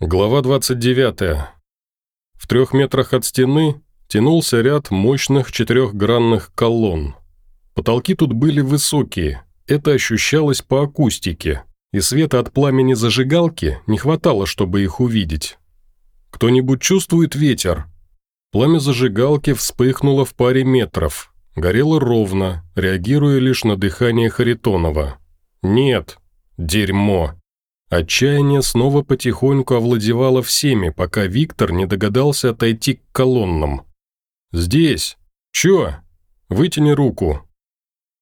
Глава 29. В трех метрах от стены тянулся ряд мощных четырехгранных колонн. Потолки тут были высокие, это ощущалось по акустике, и света от пламени зажигалки не хватало, чтобы их увидеть. Кто-нибудь чувствует ветер? Пламя зажигалки вспыхнуло в паре метров, горело ровно, реагируя лишь на дыхание Харитонова. «Нет, дерьмо!» Отчаяние снова потихоньку овладевало всеми, пока Виктор не догадался отойти к колоннам. «Здесь! Чё? Вытяни руку!»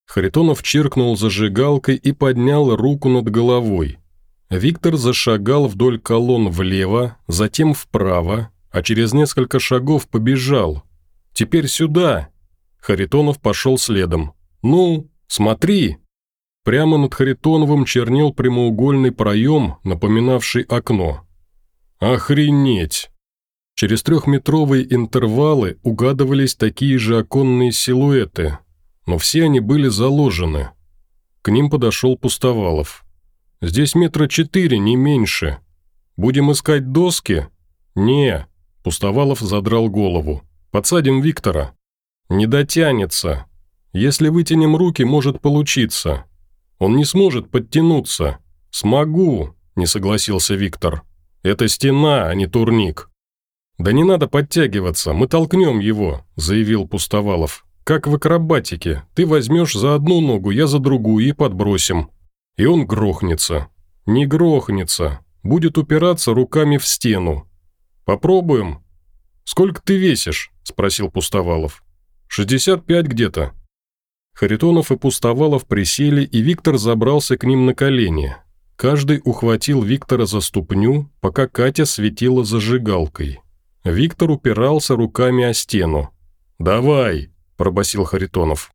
Харитонов чиркнул зажигалкой и поднял руку над головой. Виктор зашагал вдоль колонн влево, затем вправо, а через несколько шагов побежал. «Теперь сюда!» Харитонов пошел следом. «Ну, смотри!» Прямо над Харитоновым чернел прямоугольный проем, напоминавший окно. «Охренеть!» Через трехметровые интервалы угадывались такие же оконные силуэты, но все они были заложены. К ним подошел Пустовалов. «Здесь метра четыре, не меньше. Будем искать доски?» «Не», – Пустовалов задрал голову. «Подсадим Виктора». «Не дотянется. Если вытянем руки, может получиться. Он не сможет подтянуться». «Смогу», – не согласился Виктор. «Это стена, а не турник». «Да не надо подтягиваться, мы толкнем его», – заявил Пустовалов. «Как в акробатике. Ты возьмешь за одну ногу, я за другую и подбросим. И он грохнется». «Не грохнется. Будет упираться руками в стену. Попробуем». «Сколько ты весишь?» – спросил Пустовалов. «Шестьдесят пять где-то». Харитонов и Пустовалов присели, и Виктор забрался к ним на колени. Каждый ухватил Виктора за ступню, пока Катя светила зажигалкой. Виктор упирался руками о стену. «Давай!» – пробасил Харитонов.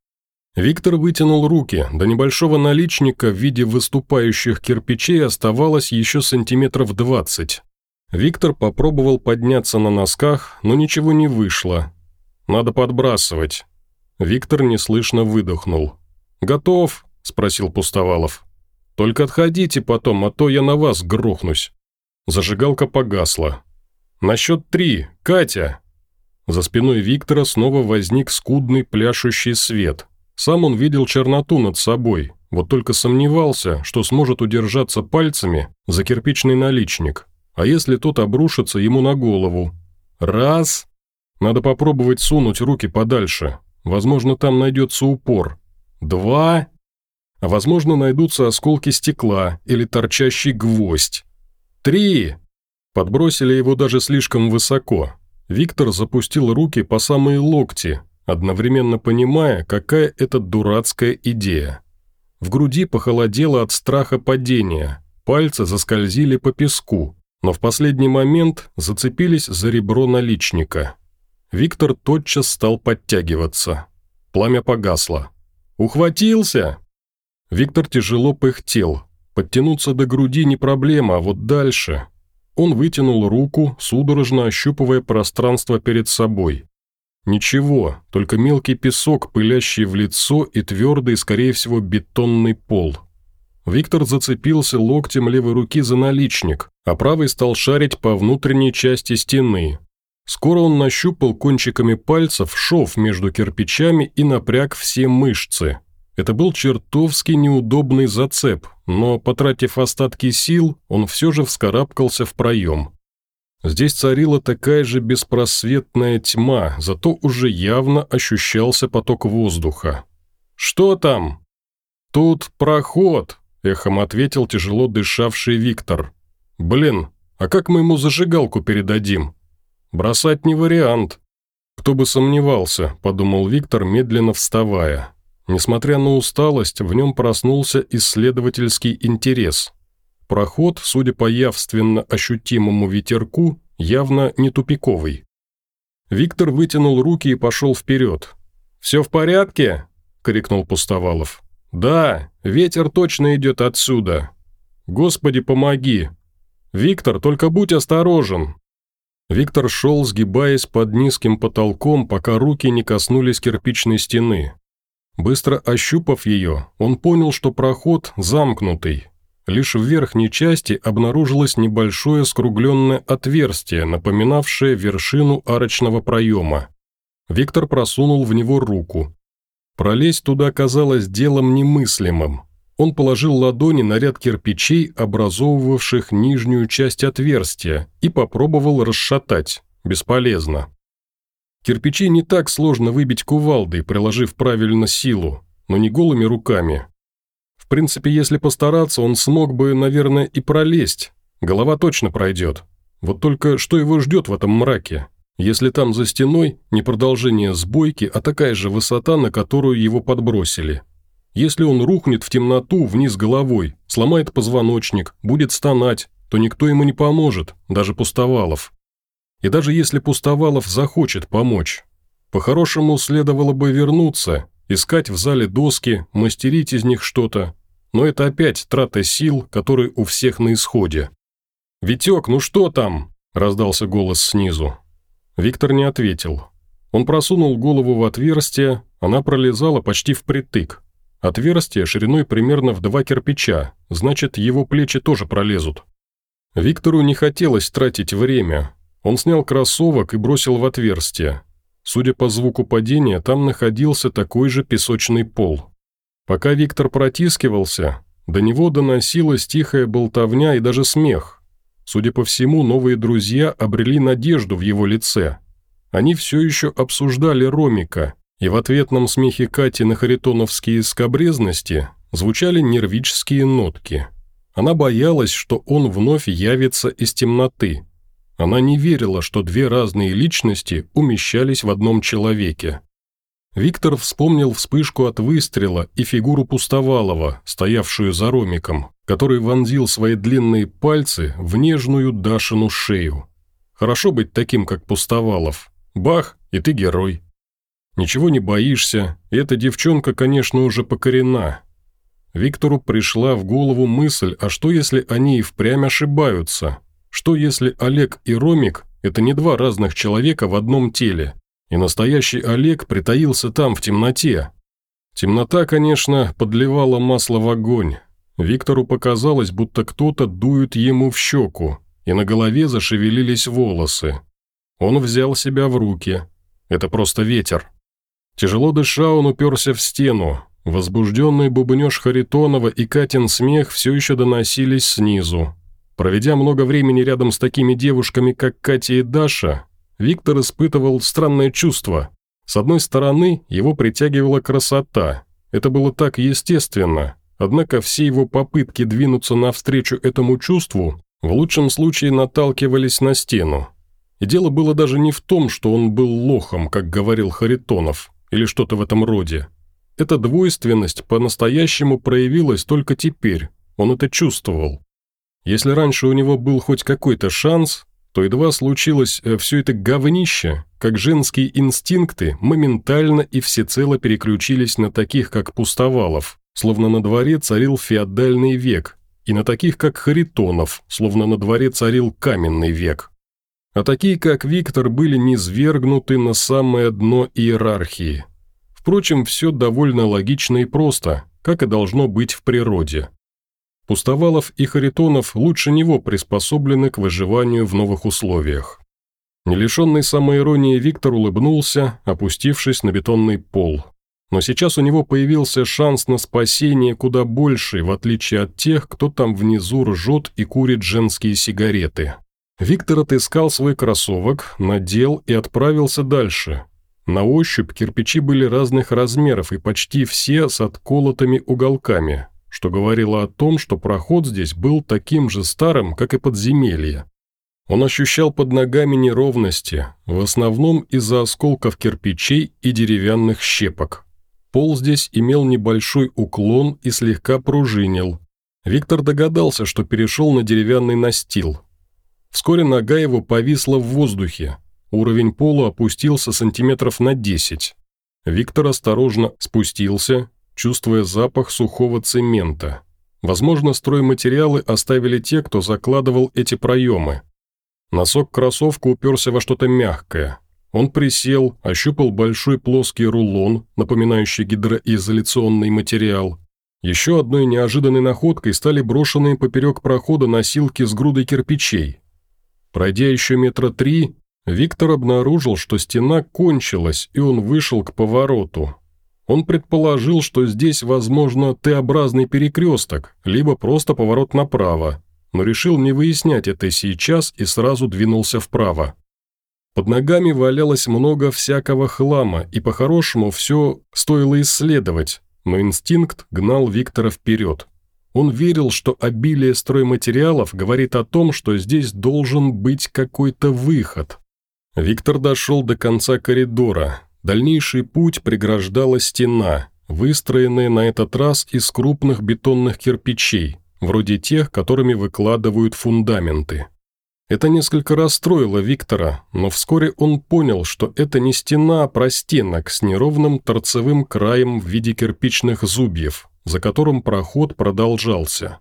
Виктор вытянул руки, до небольшого наличника в виде выступающих кирпичей оставалось еще сантиметров двадцать. Виктор попробовал подняться на носках, но ничего не вышло. «Надо подбрасывать. Виктор неслышно выдохнул. «Готов?» – спросил Пустовалов. «Только отходите потом, а то я на вас грохнусь». Зажигалка погасла. «На счет три! Катя!» За спиной Виктора снова возник скудный пляшущий свет. Сам он видел черноту над собой, вот только сомневался, что сможет удержаться пальцами за кирпичный наличник. А если тот обрушится ему на голову? Раз! Надо попробовать сунуть руки подальше, Возможно, там найдется упор. Два. Возможно, найдутся осколки стекла или торчащий гвоздь. Три. Подбросили его даже слишком высоко. Виктор запустил руки по самые локти, одновременно понимая, какая это дурацкая идея. В груди похолодело от страха падения, пальцы заскользили по песку, но в последний момент зацепились за ребро наличника. Виктор тотчас стал подтягиваться. Пламя погасло. «Ухватился!» Виктор тяжело пыхтел. Подтянуться до груди не проблема, а вот дальше... Он вытянул руку, судорожно ощупывая пространство перед собой. Ничего, только мелкий песок, пылящий в лицо и твердый, скорее всего, бетонный пол. Виктор зацепился локтем левой руки за наличник, а правый стал шарить по внутренней части стены, Скоро он нащупал кончиками пальцев шов между кирпичами и напряг все мышцы. Это был чертовски неудобный зацеп, но, потратив остатки сил, он все же вскарабкался в проем. Здесь царила такая же беспросветная тьма, зато уже явно ощущался поток воздуха. «Что там?» «Тут проход», – эхом ответил тяжело дышавший Виктор. «Блин, а как мы ему зажигалку передадим?» «Бросать не вариант». «Кто бы сомневался», – подумал Виктор, медленно вставая. Несмотря на усталость, в нем проснулся исследовательский интерес. Проход, судя по явственно ощутимому ветерку, явно не тупиковый. Виктор вытянул руки и пошел вперед. «Все в порядке?» – крикнул Пустовалов. «Да, ветер точно идет отсюда. Господи, помоги! Виктор, только будь осторожен!» Виктор шел, сгибаясь под низким потолком, пока руки не коснулись кирпичной стены. Быстро ощупав ее, он понял, что проход замкнутый. Лишь в верхней части обнаружилось небольшое скругленное отверстие, напоминавшее вершину арочного проема. Виктор просунул в него руку. Пролезть туда казалось делом немыслимым. Он положил ладони на ряд кирпичей, образовывавших нижнюю часть отверстия, и попробовал расшатать. Бесполезно. Кирпичи не так сложно выбить кувалдой, приложив правильно силу, но не голыми руками. В принципе, если постараться, он смог бы, наверное, и пролезть. Голова точно пройдет. Вот только что его ждет в этом мраке? Если там за стеной не продолжение сбойки, а такая же высота, на которую его подбросили. Если он рухнет в темноту вниз головой, сломает позвоночник, будет стонать, то никто ему не поможет, даже Пустовалов. И даже если Пустовалов захочет помочь, по-хорошему следовало бы вернуться, искать в зале доски, мастерить из них что-то, но это опять трата сил, которые у всех на исходе. «Витек, ну что там?» – раздался голос снизу. Виктор не ответил. Он просунул голову в отверстие, она пролезала почти впритык. Отверстие шириной примерно в два кирпича, значит, его плечи тоже пролезут. Виктору не хотелось тратить время, он снял кроссовок и бросил в отверстие. Судя по звуку падения, там находился такой же песочный пол. Пока Виктор протискивался, до него доносилась тихая болтовня и даже смех. Судя по всему, новые друзья обрели надежду в его лице. Они все еще обсуждали Ромика, и в ответном смехе Кати на харитоновские скобрезности звучали нервические нотки. Она боялась, что он вновь явится из темноты – она не верила, что две разные личности умещались в одном человеке. Виктор вспомнил вспышку от выстрела и фигуру Пустовалова, стоявшую за Ромиком, который вонзил свои длинные пальцы в нежную Дашину шею. Хорошо быть таким, как Пустовалов. Бах, и ты герой. Ничего не боишься, эта девчонка, конечно, уже покорена. Виктору пришла в голову мысль, а что если они и впрямь ошибаются – что если Олег и Ромик – это не два разных человека в одном теле, и настоящий Олег притаился там, в темноте? Темнота, конечно, подливала масло в огонь. Виктору показалось, будто кто-то дует ему в щеку, и на голове зашевелились волосы. Он взял себя в руки. Это просто ветер. Тяжело дыша, он уперся в стену. Возбужденный бубнеж Харитонова и Катин смех все еще доносились снизу, Проведя много времени рядом с такими девушками, как Катя и Даша, Виктор испытывал странное чувство. С одной стороны, его притягивала красота. Это было так естественно. Однако все его попытки двинуться навстречу этому чувству в лучшем случае наталкивались на стену. И дело было даже не в том, что он был лохом, как говорил Харитонов, или что-то в этом роде. Эта двойственность по-настоящему проявилась только теперь, он это чувствовал. Если раньше у него был хоть какой-то шанс, то едва случилось э, все это говнище, как женские инстинкты моментально и всецело переключились на таких, как Пустовалов, словно на дворе царил феодальный век, и на таких, как Харитонов, словно на дворе царил каменный век. А такие, как Виктор, были низвергнуты на самое дно иерархии. Впрочем, все довольно логично и просто, как и должно быть в природе. Пустовалов и Харитонов лучше него приспособлены к выживанию в новых условиях. Не лишенный самоиронии Виктор улыбнулся, опустившись на бетонный пол. Но сейчас у него появился шанс на спасение куда больший, в отличие от тех, кто там внизу ржет и курит женские сигареты. Виктор отыскал свой кроссовок, надел и отправился дальше. На ощупь кирпичи были разных размеров и почти все с отколотыми уголками, что говорило о том, что проход здесь был таким же старым, как и подземелье. Он ощущал под ногами неровности, в основном из-за осколков кирпичей и деревянных щепок. Пол здесь имел небольшой уклон и слегка пружинил. Виктор догадался, что перешел на деревянный настил. Вскоре нога его повисла в воздухе. Уровень пола опустился сантиметров на 10. Виктор осторожно спустился чувствуя запах сухого цемента. Возможно, стройматериалы оставили те, кто закладывал эти проемы. Носок кроссовка уперся во что-то мягкое. Он присел, ощупал большой плоский рулон, напоминающий гидроизоляционный материал. Еще одной неожиданной находкой стали брошенные поперек прохода носилки с грудой кирпичей. Пройдя еще метра три, Виктор обнаружил, что стена кончилась, и он вышел к повороту. Он предположил, что здесь, возможно, Т-образный перекресток, либо просто поворот направо, но решил не выяснять это сейчас и сразу двинулся вправо. Под ногами валялось много всякого хлама, и по-хорошему все стоило исследовать, но инстинкт гнал Виктора вперед. Он верил, что обилие стройматериалов говорит о том, что здесь должен быть какой-то выход. Виктор дошел до конца коридора. Дальнейший путь преграждала стена, выстроенная на этот раз из крупных бетонных кирпичей, вроде тех, которыми выкладывают фундаменты. Это несколько расстроило Виктора, но вскоре он понял, что это не стена, а простенок с неровным торцевым краем в виде кирпичных зубьев, за которым проход продолжался.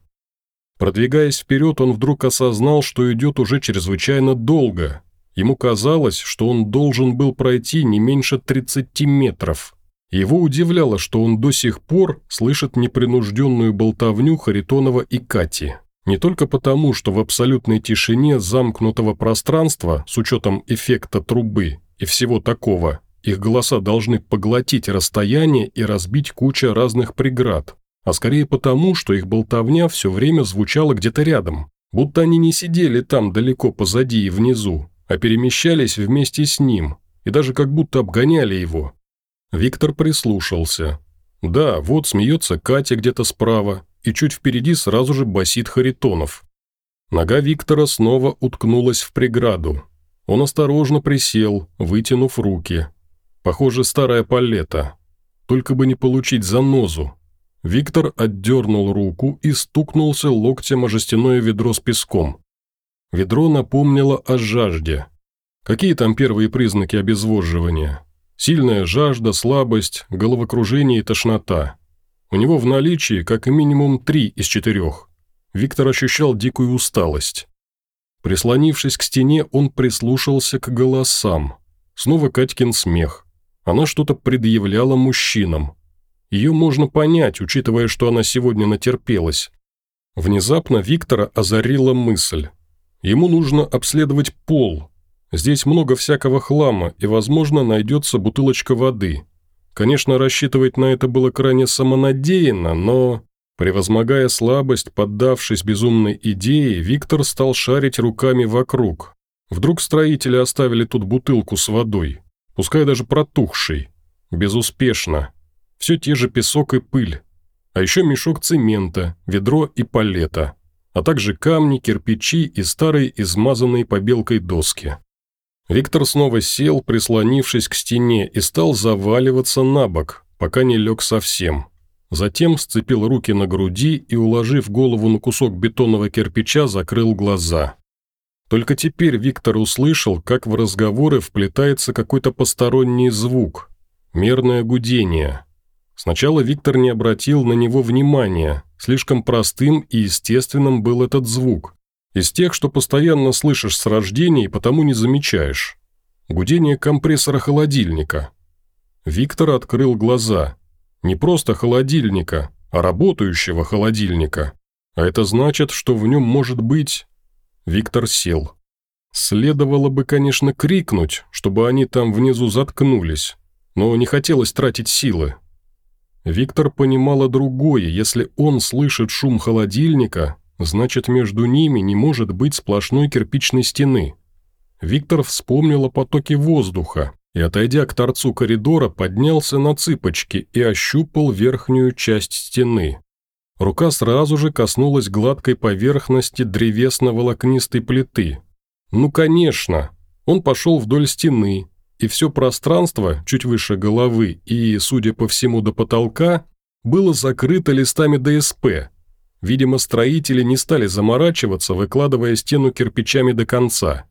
Продвигаясь вперед, он вдруг осознал, что идет уже чрезвычайно долго. Ему казалось, что он должен был пройти не меньше 30 метров. Его удивляло, что он до сих пор слышит непринужденную болтовню Харитонова и Кати. Не только потому, что в абсолютной тишине замкнутого пространства, с учетом эффекта трубы и всего такого, их голоса должны поглотить расстояние и разбить куча разных преград, а скорее потому, что их болтовня все время звучала где-то рядом, будто они не сидели там далеко позади и внизу, а перемещались вместе с ним, и даже как будто обгоняли его. Виктор прислушался. Да, вот смеется Катя где-то справа, и чуть впереди сразу же басит Харитонов. Нога Виктора снова уткнулась в преграду. Он осторожно присел, вытянув руки. Похоже, старая палета. Только бы не получить занозу. Виктор отдернул руку и стукнулся локтем о жестяное ведро с песком. Ведро напомнило о жажде. Какие там первые признаки обезвоживания? Сильная жажда, слабость, головокружение и тошнота. У него в наличии как минимум три из четырех. Виктор ощущал дикую усталость. Прислонившись к стене, он прислушался к голосам. Снова Катькин смех. Она что-то предъявляла мужчинам. Ее можно понять, учитывая, что она сегодня натерпелась. Внезапно Виктора озарила мысль. Ему нужно обследовать пол. Здесь много всякого хлама, и, возможно, найдется бутылочка воды. Конечно, рассчитывать на это было крайне самонадеянно, но... Превозмогая слабость, поддавшись безумной идее, Виктор стал шарить руками вокруг. Вдруг строители оставили тут бутылку с водой, пускай даже протухшей. Безуспешно. Все те же песок и пыль. А еще мешок цемента, ведро и палета. А также камни, кирпичи и старые измазанные побелкой доски. Виктор снова сел, прислонившись к стене, и стал заваливаться на бок, пока не лег совсем. Затем сцепил руки на груди и, уложив голову на кусок бетонного кирпича, закрыл глаза. Только теперь Виктор услышал, как в разговоры вплетается какой-то посторонний звук. Мерное гудение. Сначала Виктор не обратил на него внимания, слишком простым и естественным был этот звук. Из тех, что постоянно слышишь с рождения и потому не замечаешь. Гудение компрессора холодильника. Виктор открыл глаза. Не просто холодильника, а работающего холодильника. А это значит, что в нем может быть... Виктор сел. Следовало бы, конечно, крикнуть, чтобы они там внизу заткнулись, но не хотелось тратить силы. Виктор понимал о другое, если он слышит шум холодильника, Значит, между ними не может быть сплошной кирпичной стены. Виктор вспомнил о потоке воздуха и, отойдя к торцу коридора, поднялся на цыпочки и ощупал верхнюю часть стены. Рука сразу же коснулась гладкой поверхности древесно-волокнистой плиты. Ну, конечно. Он пошел вдоль стены, и все пространство, чуть выше головы и, судя по всему, до потолка, было закрыто листами ДСП – Видимо, строители не стали заморачиваться, выкладывая стену кирпичами до конца.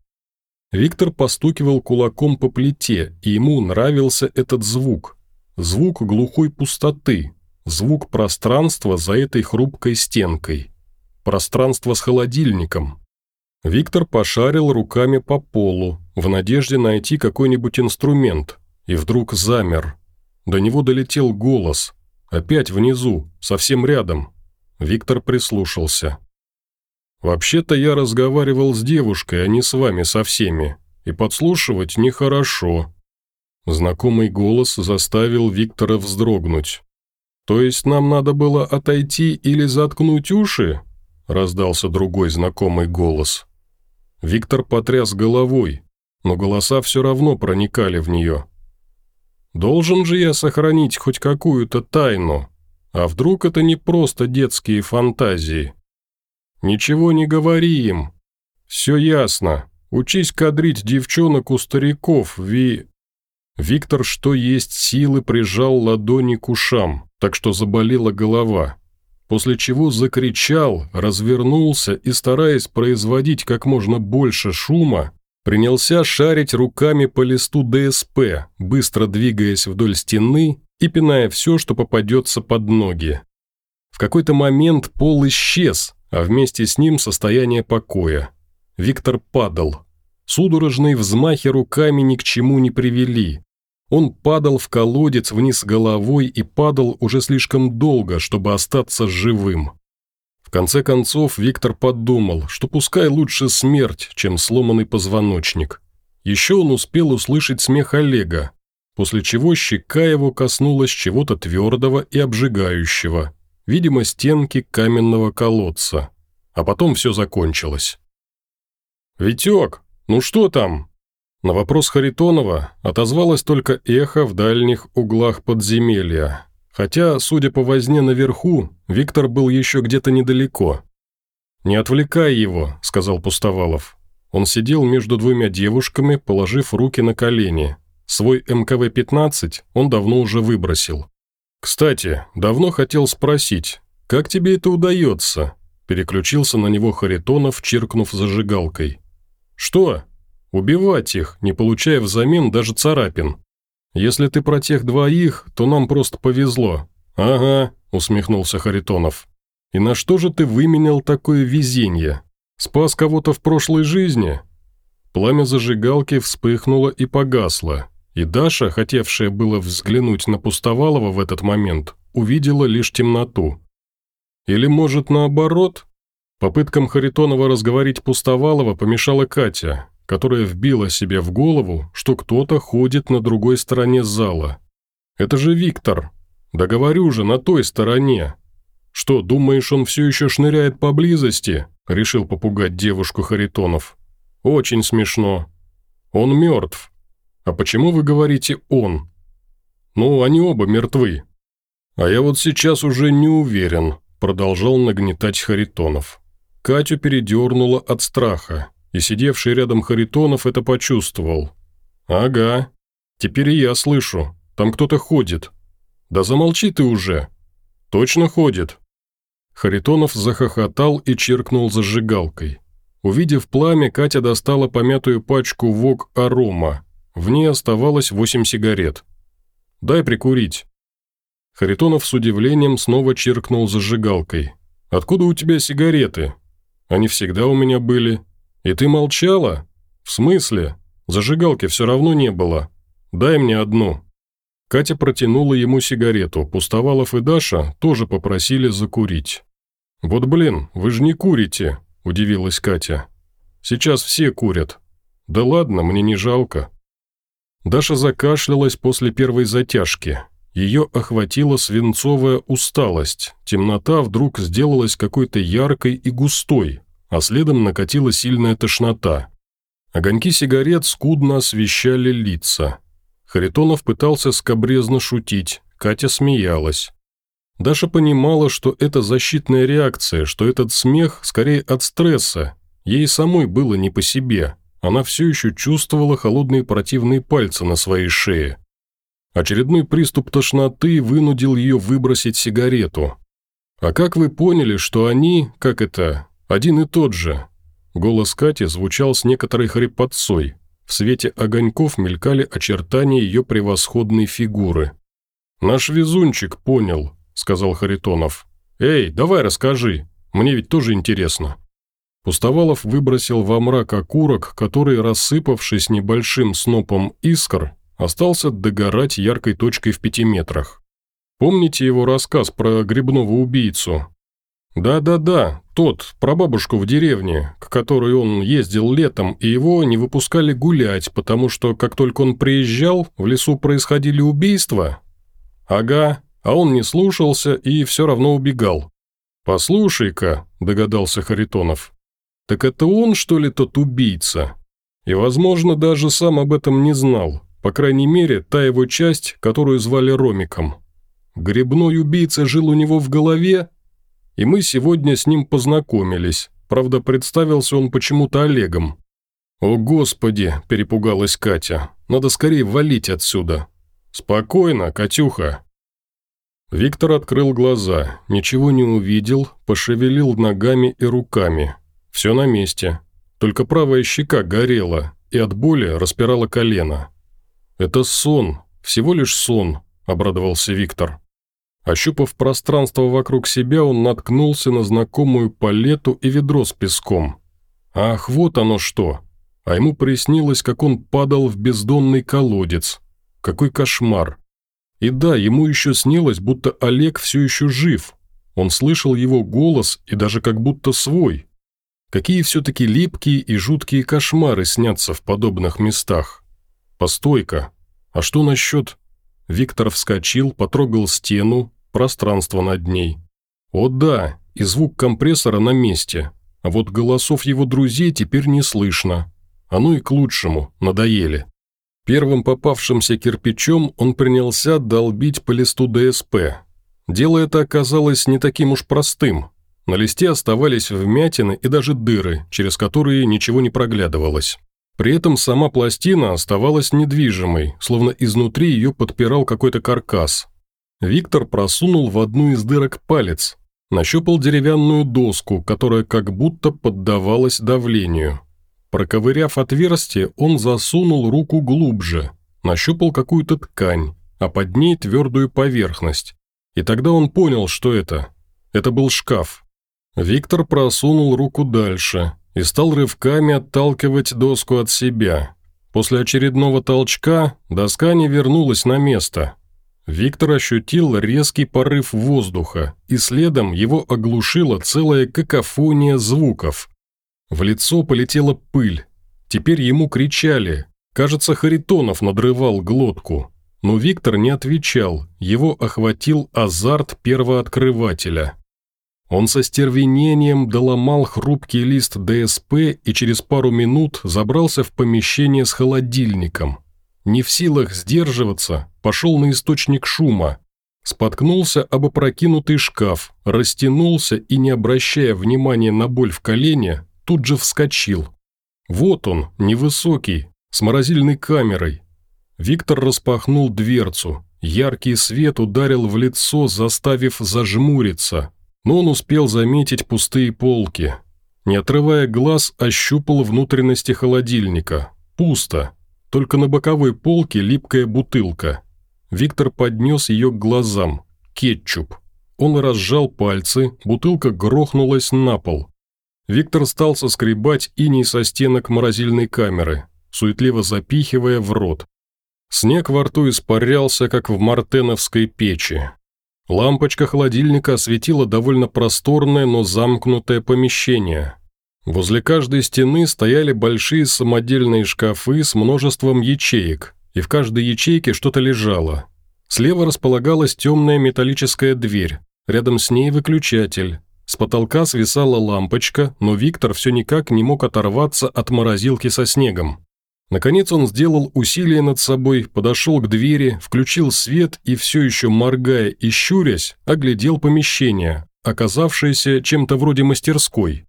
Виктор постукивал кулаком по плите, и ему нравился этот звук. Звук глухой пустоты, звук пространства за этой хрупкой стенкой. Пространство с холодильником. Виктор пошарил руками по полу, в надежде найти какой-нибудь инструмент, и вдруг замер. До него долетел голос, Опять внизу, совсем рядом. Виктор прислушался. «Вообще-то я разговаривал с девушкой, а не с вами со всеми, и подслушивать нехорошо». Знакомый голос заставил Виктора вздрогнуть. «То есть нам надо было отойти или заткнуть уши?» раздался другой знакомый голос. Виктор потряс головой, но голоса все равно проникали в нее. «Должен же я сохранить хоть какую-то тайну, а вдруг это не просто детские фантазии?» «Ничего не говори им. Все ясно. Учись кадрить девчонок у стариков, Ви...» Виктор, что есть силы, прижал ладони к ушам, так что заболела голова после чего закричал, развернулся и, стараясь производить как можно больше шума, принялся шарить руками по листу ДСП, быстро двигаясь вдоль стены и пиная все, что попадется под ноги. В какой-то момент пол исчез, а вместе с ним состояние покоя. Виктор падал. Судорожные взмахи руками ни к чему не привели. Он падал в колодец вниз головой и падал уже слишком долго, чтобы остаться живым. В конце концов Виктор подумал, что пускай лучше смерть, чем сломанный позвоночник. Еще он успел услышать смех Олега, после чего щека его коснулась чего-то твердого и обжигающего, видимо, стенки каменного колодца. А потом все закончилось. «Витек, ну что там?» На вопрос Харитонова отозвалось только эхо в дальних углах подземелья. Хотя, судя по возне наверху, Виктор был еще где-то недалеко. «Не отвлекай его», – сказал Пустовалов. Он сидел между двумя девушками, положив руки на колени. Свой МКВ-15 он давно уже выбросил. «Кстати, давно хотел спросить, как тебе это удается?» Переключился на него Харитонов, чиркнув зажигалкой. «Что?» Убивать их, не получая взамен даже царапин. Если ты про тех двоих, то нам просто повезло». «Ага», – усмехнулся Харитонов. «И на что же ты выменял такое везение? Спас кого-то в прошлой жизни?» Пламя зажигалки вспыхнуло и погасло, и Даша, хотевшая было взглянуть на Пустовалова в этот момент, увидела лишь темноту. Или, может, наоборот? Попыткам Харитонова разговорить Пустовалова помешала Катя, которая вбила себе в голову, что кто-то ходит на другой стороне зала. «Это же Виктор. Да говорю же, на той стороне. Что, думаешь, он все еще шныряет поблизости?» – решил попугать девушку Харитонов. «Очень смешно. Он мертв. А почему вы говорите «он»?» «Ну, они оба мертвы». «А я вот сейчас уже не уверен», – продолжал нагнетать Харитонов. Катю передернуло от страха и сидевший рядом Харитонов это почувствовал. «Ага, теперь и я слышу, там кто-то ходит. Да замолчи ты уже. Точно ходит?» Харитонов захохотал и чиркнул зажигалкой. Увидев пламя, Катя достала помятую пачку «Вок Арома». В ней оставалось восемь сигарет. «Дай прикурить». Харитонов с удивлением снова чиркнул зажигалкой. «Откуда у тебя сигареты?» «Они всегда у меня были», «И ты молчала? В смысле? Зажигалки все равно не было. Дай мне одну». Катя протянула ему сигарету, Пустовалов и Даша тоже попросили закурить. «Вот блин, вы же не курите», – удивилась Катя. «Сейчас все курят». «Да ладно, мне не жалко». Даша закашлялась после первой затяжки. Ее охватила свинцовая усталость. Темнота вдруг сделалась какой-то яркой и густой, а следом накатила сильная тошнота. Огоньки сигарет скудно освещали лица. Харитонов пытался скобрезно шутить, Катя смеялась. Даша понимала, что это защитная реакция, что этот смех скорее от стресса. Ей самой было не по себе. Она все еще чувствовала холодные противные пальцы на своей шее. Очередной приступ тошноты вынудил ее выбросить сигарету. «А как вы поняли, что они, как это, один и тот же. Голос Кати звучал с некоторой хрипотцой. В свете огоньков мелькали очертания ее превосходной фигуры. «Наш везунчик понял», – сказал Харитонов. «Эй, давай расскажи, мне ведь тоже интересно». Пустовалов выбросил во мрак окурок, который, рассыпавшись небольшим снопом искр, остался догорать яркой точкой в пяти метрах. Помните его рассказ про грибного убийцу? Да-да-да, тот, про бабушку в деревне, к которой он ездил летом, и его не выпускали гулять, потому что, как только он приезжал, в лесу происходили убийства? Ага, а он не слушался и все равно убегал. «Послушай-ка», – догадался Харитонов, – «так это он, что ли, тот убийца?» И, возможно, даже сам об этом не знал, по крайней мере, та его часть, которую звали Ромиком. Грибной убийца жил у него в голове, и мы сегодня с ним познакомились. Правда, представился он почему-то Олегом. «О, Господи!» – перепугалась Катя. «Надо скорее валить отсюда». «Спокойно, Катюха». Виктор открыл глаза, ничего не увидел, пошевелил ногами и руками. Все на месте. Только правая щека горела, и от боли распирала колено. «Это сон, всего лишь сон», – обрадовался Виктор. Ощупав пространство вокруг себя, он наткнулся на знакомую палету и ведро с песком. Ах, вот оно что! А ему приснилось, как он падал в бездонный колодец. Какой кошмар! И да, ему еще снилось, будто Олег все еще жив. Он слышал его голос и даже как будто свой. Какие все-таки липкие и жуткие кошмары снятся в подобных местах. Постойка. А что насчет... Виктор вскочил, потрогал стену, пространство над ней. О да, и звук компрессора на месте. А вот голосов его друзей теперь не слышно. Оно и к лучшему, надоели. Первым попавшимся кирпичом он принялся долбить по листу ДСП. Дело это оказалось не таким уж простым. На листе оставались вмятины и даже дыры, через которые ничего не проглядывалось. При этом сама пластина оставалась недвижимой, словно изнутри ее подпирал какой-то каркас. Виктор просунул в одну из дырок палец, нащупал деревянную доску, которая как будто поддавалась давлению. Проковыряв отверстие, он засунул руку глубже, нащупал какую-то ткань, а под ней твердую поверхность. И тогда он понял, что это. Это был шкаф. Виктор просунул руку дальше, и стал рывками отталкивать доску от себя. После очередного толчка доска не вернулась на место. Виктор ощутил резкий порыв воздуха, и следом его оглушила целая какофония звуков. В лицо полетела пыль. Теперь ему кричали. Кажется, Харитонов надрывал глотку. Но Виктор не отвечал, его охватил азарт первооткрывателя. Он со стервенением доломал хрупкий лист ДСП и через пару минут забрался в помещение с холодильником. Не в силах сдерживаться, пошел на источник шума. Споткнулся об опрокинутый шкаф, растянулся и, не обращая внимания на боль в колене, тут же вскочил. Вот он, невысокий, с морозильной камерой. Виктор распахнул дверцу. Яркий свет ударил в лицо, заставив зажмуриться но он успел заметить пустые полки. Не отрывая глаз, ощупал внутренности холодильника. Пусто. Только на боковой полке липкая бутылка. Виктор поднес ее к глазам. Кетчуп. Он разжал пальцы, бутылка грохнулась на пол. Виктор стал соскребать иней со стенок морозильной камеры, суетливо запихивая в рот. Снег во рту испарялся, как в мартеновской печи. Лампочка холодильника осветила довольно просторное, но замкнутое помещение. Возле каждой стены стояли большие самодельные шкафы с множеством ячеек, и в каждой ячейке что-то лежало. Слева располагалась темная металлическая дверь, рядом с ней выключатель. С потолка свисала лампочка, но Виктор все никак не мог оторваться от морозилки со снегом. Наконец он сделал усилие над собой, подошел к двери, включил свет и все еще моргая и щурясь, оглядел помещение, оказавшееся чем-то вроде мастерской.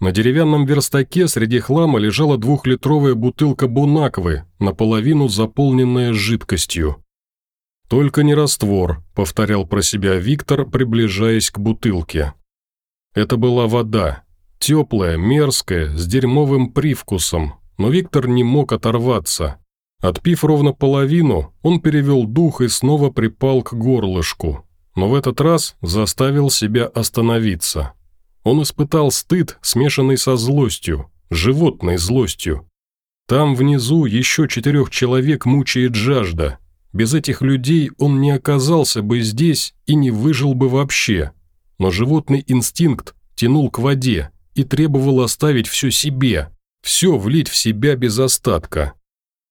На деревянном верстаке среди хлама лежала двухлитровая бутылка бунаквы, наполовину заполненная жидкостью. «Только не раствор», – повторял про себя Виктор, приближаясь к бутылке. Это была вода. Теплая, мерзкая, с дерьмовым привкусом, но Виктор не мог оторваться. Отпив ровно половину, он перевел дух и снова припал к горлышку, но в этот раз заставил себя остановиться. Он испытал стыд, смешанный со злостью, животной злостью. Там внизу еще четырех человек мучает жажда. Без этих людей он не оказался бы здесь и не выжил бы вообще. Но животный инстинкт тянул к воде и требовал оставить все себе, все влить в себя без остатка.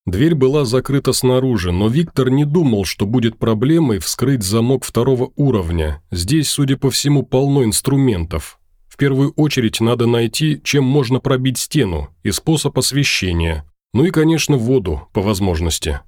Дверь была закрыта снаружи, но Виктор не думал, что будет проблемой вскрыть замок второго уровня. Здесь, судя по всему, полно инструментов. В первую очередь надо найти, чем можно пробить стену, и способ освещения. Ну и, конечно, воду, по возможности.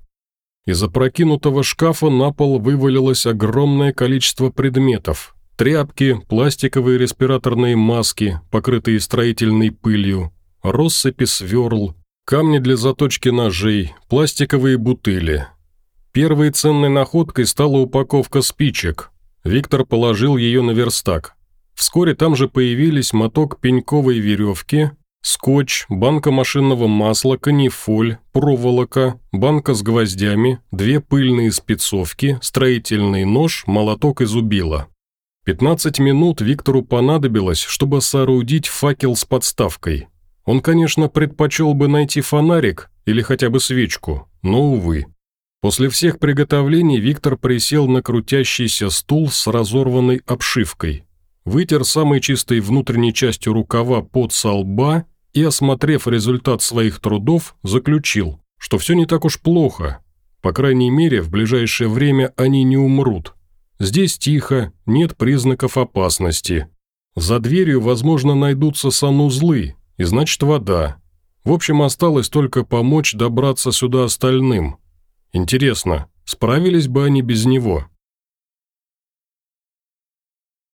Из опрокинутого шкафа на пол вывалилось огромное количество предметов. Тряпки, пластиковые респираторные маски, покрытые строительной пылью, россыпи сверл, камни для заточки ножей, пластиковые бутыли. Первой ценной находкой стала упаковка спичек. Виктор положил ее на верстак. Вскоре там же появились моток пеньковой веревки, скотч, банка машинного масла, канифоль, проволока, банка с гвоздями, две пыльные спецовки, строительный нож, молоток и зубило. 15 минут Виктору понадобилось, чтобы соорудить факел с подставкой. Он, конечно, предпочел бы найти фонарик или хотя бы свечку, но, увы. После всех приготовлений Виктор присел на крутящийся стул с разорванной обшивкой, вытер самой чистой внутренней частью рукава под со лба и, осмотрев результат своих трудов, заключил, что все не так уж плохо. По крайней мере, в ближайшее время они не умрут. Здесь тихо, нет признаков опасности. За дверью, возможно, найдутся санузлы, и значит вода. В общем, осталось только помочь добраться сюда остальным. Интересно, справились бы они без него?